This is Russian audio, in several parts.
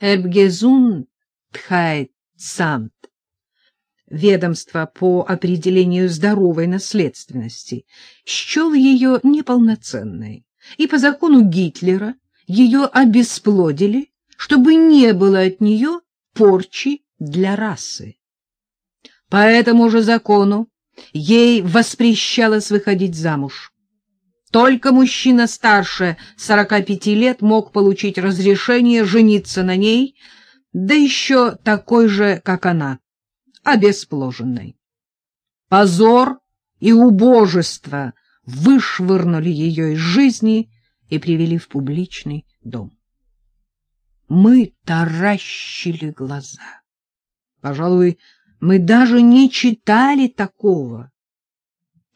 Эрбгезун Тхайцамт, ведомство по определению здоровой наследственности, счел ее неполноценной, и по закону Гитлера ее обесплодили, чтобы не было от нее порчи для расы. По этому же закону ей воспрещалось выходить замуж. Только мужчина старше 45 лет мог получить разрешение жениться на ней, да еще такой же, как она, обеспложенной. Позор и убожество вышвырнули ее из жизни и привели в публичный дом. Мы таращили глаза. Пожалуй, мы даже не читали такого.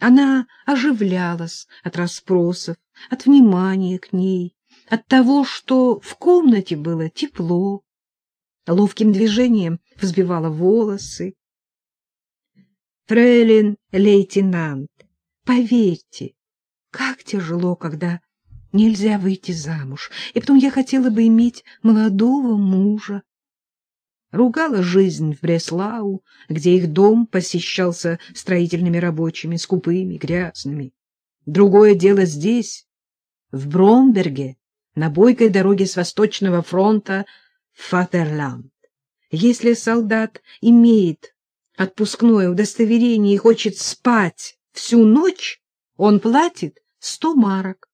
Она оживлялась от расспросов, от внимания к ней, от того, что в комнате было тепло. Ловким движением взбивала волосы. Фрейлин лейтенант, поверьте, как тяжело, когда нельзя выйти замуж, и потом я хотела бы иметь молодого мужа ругала жизнь в Бреслау, где их дом посещался строительными рабочими, скупыми, грязными. Другое дело здесь, в Бромберге, на бойкой дороге с Восточного фронта в Фатерланд. Если солдат имеет отпускное удостоверение и хочет спать всю ночь, он платит сто марок.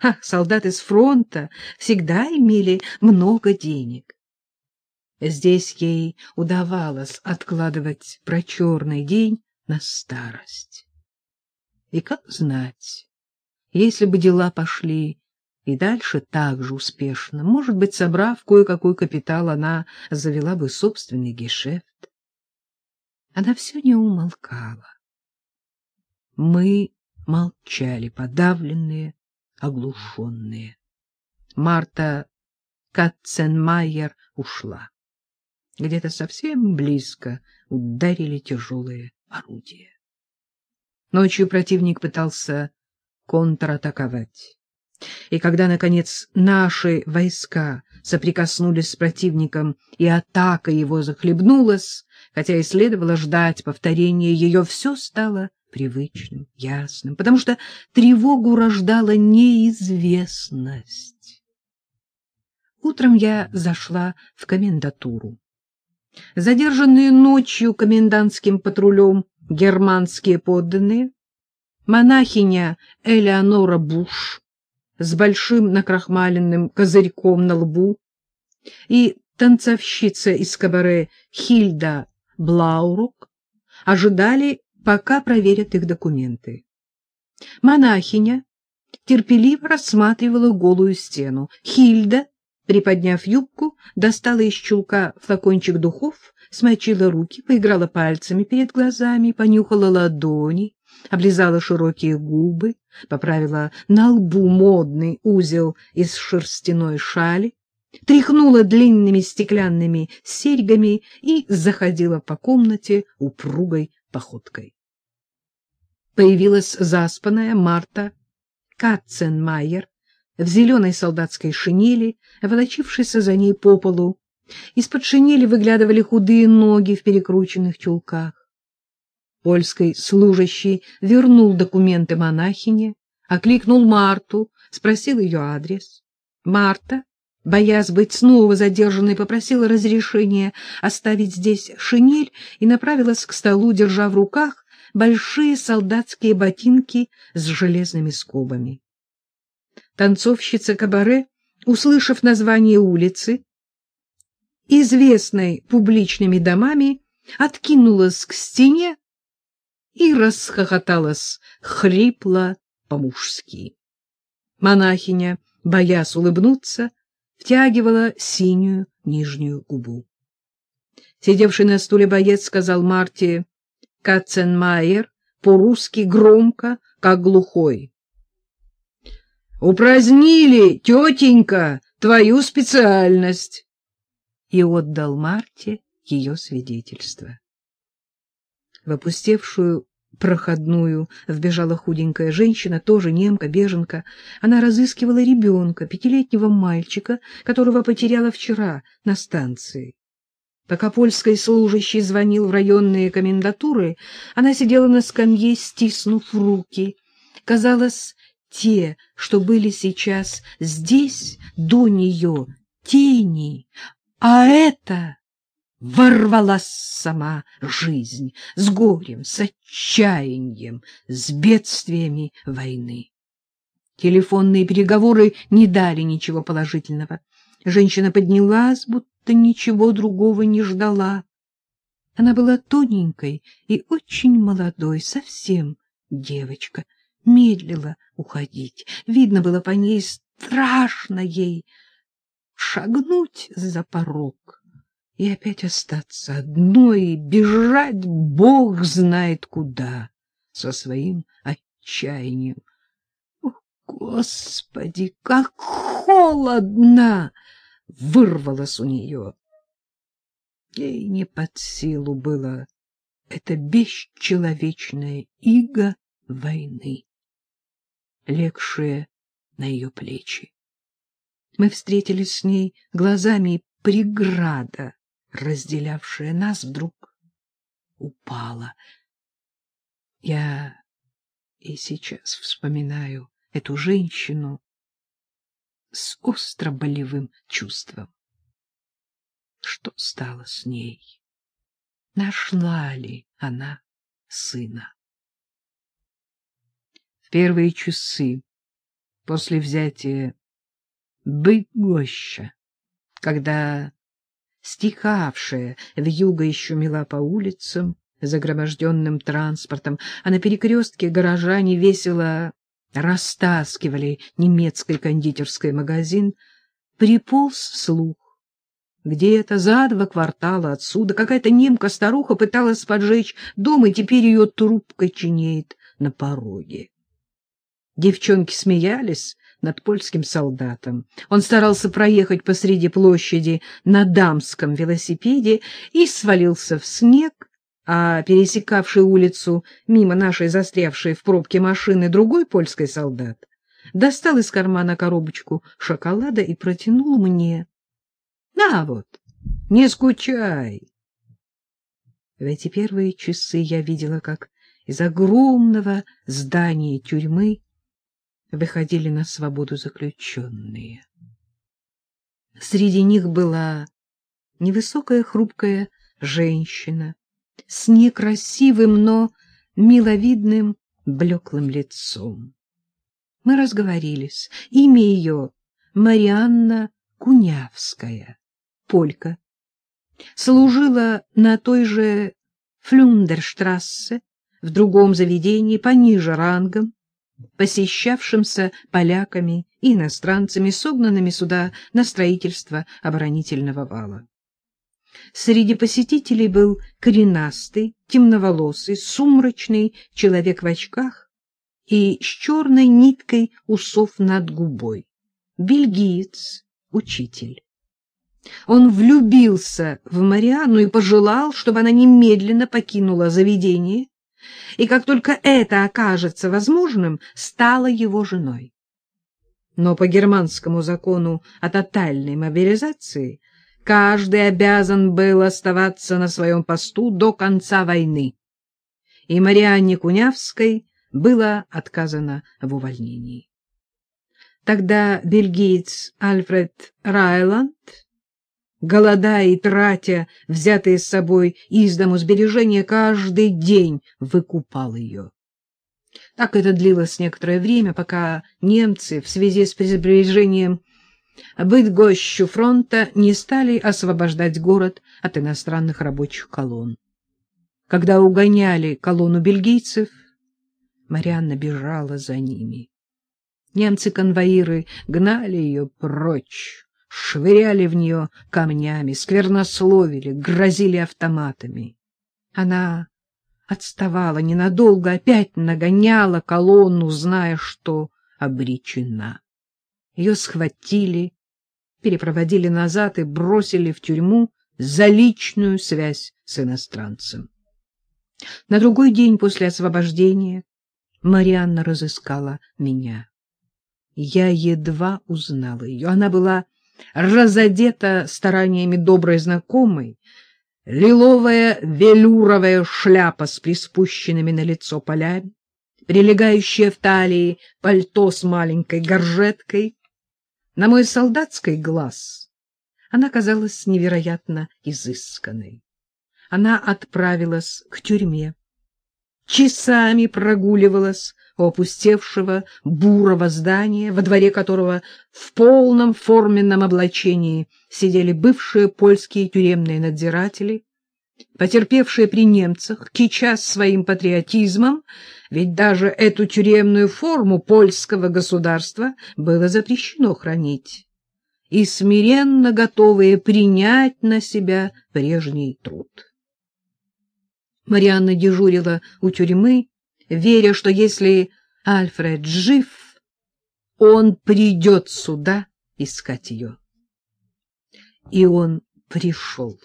Ах, солдаты с фронта всегда имели много денег. Здесь ей удавалось откладывать про черный день на старость. И как знать, если бы дела пошли и дальше так же успешно, может быть, собрав кое-какой капитал, она завела бы собственный гешефт. Она все не умолкала. Мы молчали, подавленные, оглушенные. Марта Катценмайер ушла. Где-то совсем близко ударили тяжелые орудия. Ночью противник пытался контратаковать. И когда, наконец, наши войска соприкоснулись с противником, и атака его захлебнулась, хотя и следовало ждать повторения ее, все стало привычным, ясным, потому что тревогу рождала неизвестность. Утром я зашла в комендатуру. Задержанные ночью комендантским патрулем германские подданные, монахиня Элеонора Буш с большим накрахмаленным козырьком на лбу и танцовщица из кабаре Хильда Блаурук ожидали, пока проверят их документы. Монахиня терпеливо рассматривала голую стену. Хильда Приподняв юбку, достала из чулка флакончик духов, смочила руки, поиграла пальцами перед глазами, понюхала ладони, облизала широкие губы, поправила на лбу модный узел из шерстяной шали, тряхнула длинными стеклянными серьгами и заходила по комнате упругой походкой. Появилась заспанная Марта Катценмайер, в зеленой солдатской шинели, волочившейся за ней по полу. Из-под шинели выглядывали худые ноги в перекрученных чулках. Польский служащий вернул документы монахине, окликнул Марту, спросил ее адрес. Марта, боясь быть снова задержанной, попросила разрешения оставить здесь шинель и направилась к столу, держа в руках большие солдатские ботинки с железными скобами. Танцовщица кабаре, услышав название улицы, известной публичными домами, откинулась к стене и расхохоталась хрипло по-мужски. Монахиня, боясь улыбнуться, втягивала синюю нижнюю губу. Сидевший на стуле боец сказал Марте Катценмайер по-русски громко, как глухой. Упразднили, тетенька, твою специальность. И отдал Марте ее свидетельство. В опустевшую проходную вбежала худенькая женщина, тоже немка, беженка. Она разыскивала ребенка, пятилетнего мальчика, которого потеряла вчера на станции. Пока польский служащий звонил в районные комендатуры, она сидела на скамье, стиснув руки. Казалось, те, что были сейчас здесь, до нее, тени, а это ворвалась сама жизнь с горем, с отчаянием, с бедствиями войны. Телефонные переговоры не дали ничего положительного. Женщина поднялась, будто ничего другого не ждала. Она была тоненькой и очень молодой, совсем девочка, медлила уходить. Видно было по ней страшно ей шагнуть за порог и опять остаться одной и бежать бог знает куда со своим отчаянием. О, Господи, как холодно! Вырвалось у нее. Ей не под силу было это бесчеловечное иго войны, легшее на ее плечи. Мы встретились с ней глазами, и преграда разделявшая нас, вдруг упала. Я и сейчас вспоминаю эту женщину с остро болевым чувством. Что стало с ней? Нашла ли она сына? Первые часы после взятия Быгоща, когда стихавшая вьюга еще мела по улицам, загроможденным транспортом, а на перекрестке горожане весело растаскивали немецкий кондитерский магазин, приполз слух. Где-то за два квартала отсюда какая-то немка-старуха пыталась поджечь дом, и теперь ее трубка чинеет на пороге. Девчонки смеялись, над польским солдатом. Он старался проехать посреди площади на дамском велосипеде и свалился в снег, а пересекавший улицу мимо нашей застрявшей в пробке машины другой польский солдат достал из кармана коробочку шоколада и протянул мне. — На вот, не скучай. В эти первые часы я видела, как из огромного здания тюрьмы выходили на свободу заключенные. Среди них была невысокая хрупкая женщина с некрасивым, но миловидным блеклым лицом. Мы разговорились. Имя ее Марианна Кунявская, полька. Служила на той же Флюндерштрассе, в другом заведении, пониже рангом, посещавшимся поляками и иностранцами, согнанными сюда на строительство оборонительного вала. Среди посетителей был коренастый, темноволосый, сумрачный человек в очках и с черной ниткой усов над губой. Бельгиец, учитель. Он влюбился в Марианну и пожелал, чтобы она немедленно покинула заведение и как только это окажется возможным, стала его женой. Но по германскому закону о тотальной мобилизации каждый обязан был оставаться на своем посту до конца войны, и Марианне Кунявской было отказано в увольнении. Тогда бельгиец Альфред Райланд голодая и тратя взятые с собой из дому сбережения, каждый день выкупал ее. Так это длилось некоторое время, пока немцы в связи с приближением Бытгощу фронта не стали освобождать город от иностранных рабочих колонн. Когда угоняли колонну бельгийцев, Марианна бежала за ними. Немцы-конвоиры гнали ее прочь, швыряли в нее камнями, сквернословили, грозили автоматами. Она отставала ненадолго, опять нагоняла колонну, зная, что обречена. Ее схватили, перепроводили назад и бросили в тюрьму за личную связь с иностранцем. На другой день после освобождения Марианна разыскала меня. Я едва узнала ее. Она была разодета стараниями доброй знакомой, лиловая велюровая шляпа с приспущенными на лицо полями, прилегающее в талии пальто с маленькой горжеткой. На мой солдатский глаз она казалась невероятно изысканной. Она отправилась к тюрьме, часами прогуливалась у опустевшего бурого здания, во дворе которого в полном форменном облачении сидели бывшие польские тюремные надзиратели, потерпевшие при немцах, кичась своим патриотизмом, ведь даже эту тюремную форму польского государства было запрещено хранить, и смиренно готовые принять на себя прежний труд. Марианна дежурила у тюрьмы, веря, что если Альфред жив, он придет сюда искать ее. И он пришел,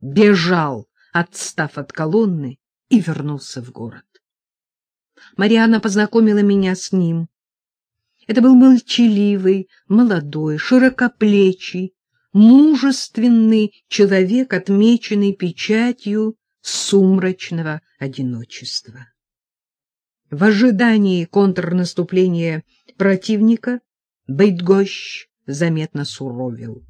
бежал, отстав от колонны, и вернулся в город. Марианна познакомила меня с ним. Это был молчаливый, молодой, широкоплечий, мужественный человек, отмеченный печатью сумрачного одиночества. В ожидании контрнаступления противника Бейтгощ заметно суровил.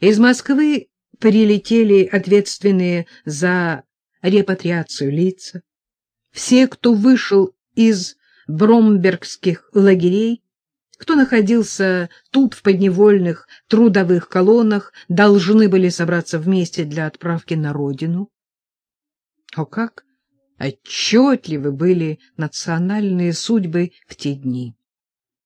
Из Москвы прилетели ответственные за репатриацию лица. Все, кто вышел из бромбергских лагерей, кто находился тут в подневольных трудовых колоннах, должны были собраться вместе для отправки на родину. О, как отчетливы были национальные судьбы в те дни!